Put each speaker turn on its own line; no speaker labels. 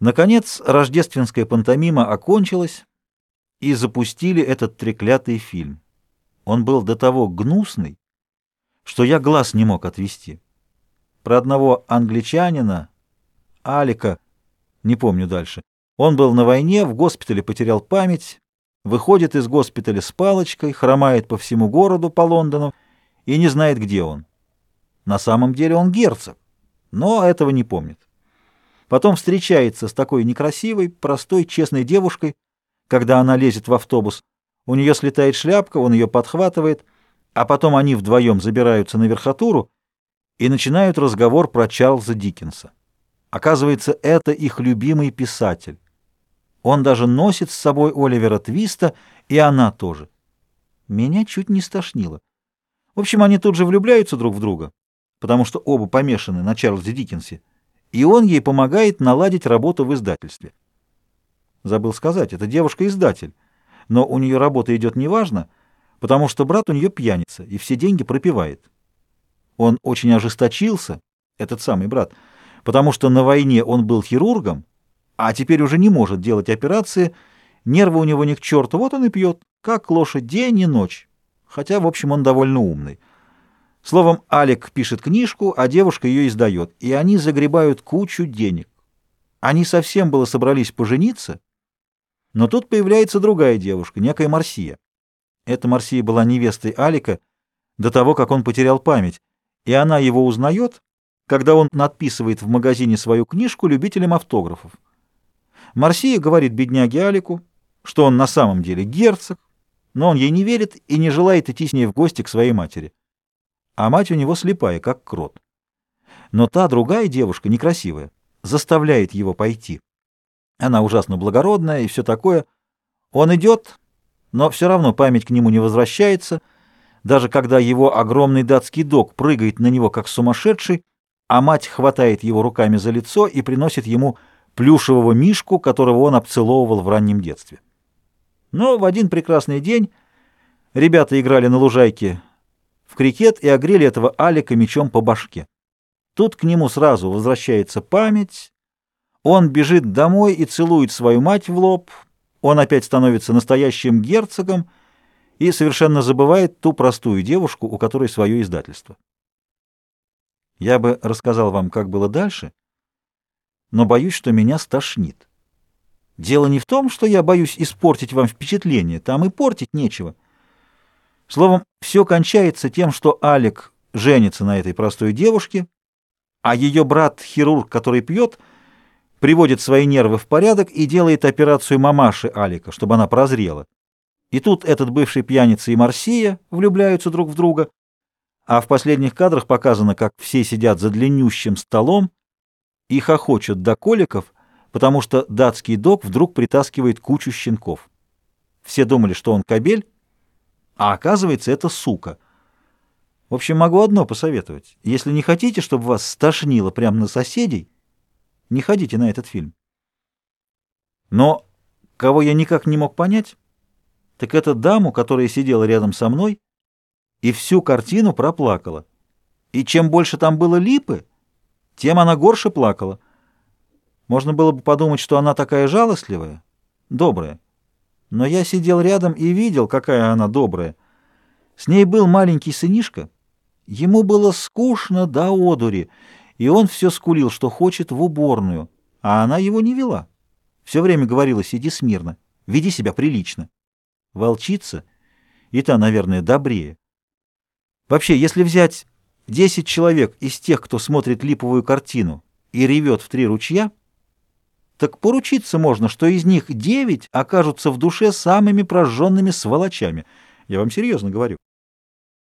Наконец, рождественская пантомима окончилась, и запустили этот треклятый фильм. Он был до того гнусный, что я глаз не мог отвести. Про одного англичанина, Алика, не помню дальше. Он был на войне, в госпитале потерял память, выходит из госпиталя с палочкой, хромает по всему городу, по Лондону, и не знает, где он. На самом деле он герцог, но этого не помнит. Потом встречается с такой некрасивой, простой, честной девушкой, когда она лезет в автобус. У нее слетает шляпка, он ее подхватывает, а потом они вдвоем забираются на верхотуру и начинают разговор про Чарльза Диккенса. Оказывается, это их любимый писатель. Он даже носит с собой Оливера Твиста, и она тоже. Меня чуть не стошнило. В общем, они тут же влюбляются друг в друга, потому что оба помешаны на Чарльзе Диккенсе и он ей помогает наладить работу в издательстве. Забыл сказать, это девушка-издатель, но у нее работа идет неважно, потому что брат у нее пьяница и все деньги пропивает. Он очень ожесточился, этот самый брат, потому что на войне он был хирургом, а теперь уже не может делать операции, нервы у него ни к черту, вот он и пьет, как лошадь день и ночь, хотя, в общем, он довольно умный. Словом, Алик пишет книжку, а девушка ее издает, и они загребают кучу денег. Они совсем было собрались пожениться, но тут появляется другая девушка, некая Марсия. Эта Марсия была невестой Алика до того, как он потерял память, и она его узнает, когда он надписывает в магазине свою книжку любителям автографов. Марсия говорит бедняге Алику, что он на самом деле герцог, но он ей не верит и не желает идти с ней в гости к своей матери а мать у него слепая, как крот. Но та другая девушка, некрасивая, заставляет его пойти. Она ужасно благородная и все такое. Он идет, но все равно память к нему не возвращается, даже когда его огромный датский дог прыгает на него как сумасшедший, а мать хватает его руками за лицо и приносит ему плюшевого мишку, которого он обцеловывал в раннем детстве. Но в один прекрасный день ребята играли на лужайке в крикет и огрели этого Алика мечом по башке. Тут к нему сразу возвращается память, он бежит домой и целует свою мать в лоб, он опять становится настоящим герцогом и совершенно забывает ту простую девушку, у которой свое издательство. Я бы рассказал вам, как было дальше, но боюсь, что меня стошнит. Дело не в том, что я боюсь испортить вам впечатление, там и портить нечего. Словом, все кончается тем, что Алик женится на этой простой девушке, а ее брат-хирург, который пьет, приводит свои нервы в порядок и делает операцию мамаши Алика, чтобы она прозрела. И тут этот бывший пьяница и Марсия влюбляются друг в друга, а в последних кадрах показано, как все сидят за длиннющим столом и хохочут до коликов, потому что датский док вдруг притаскивает кучу щенков. Все думали, что он кобель, а оказывается, это сука. В общем, могу одно посоветовать. Если не хотите, чтобы вас стошнило прямо на соседей, не ходите на этот фильм. Но кого я никак не мог понять, так это даму, которая сидела рядом со мной и всю картину проплакала. И чем больше там было липы, тем она горше плакала. Можно было бы подумать, что она такая жалостливая, добрая. Но я сидел рядом и видел, какая она добрая. С ней был маленький сынишка. Ему было скучно до одури, и он все скулил, что хочет в уборную, а она его не вела. Все время говорила, сиди смирно, веди себя прилично. Волчица, и та, наверное, добрее. Вообще, если взять десять человек из тех, кто смотрит липовую картину и ревет в три ручья, так поручиться можно, что из них девять окажутся в душе самыми прожженными сволочами. Я вам серьезно говорю.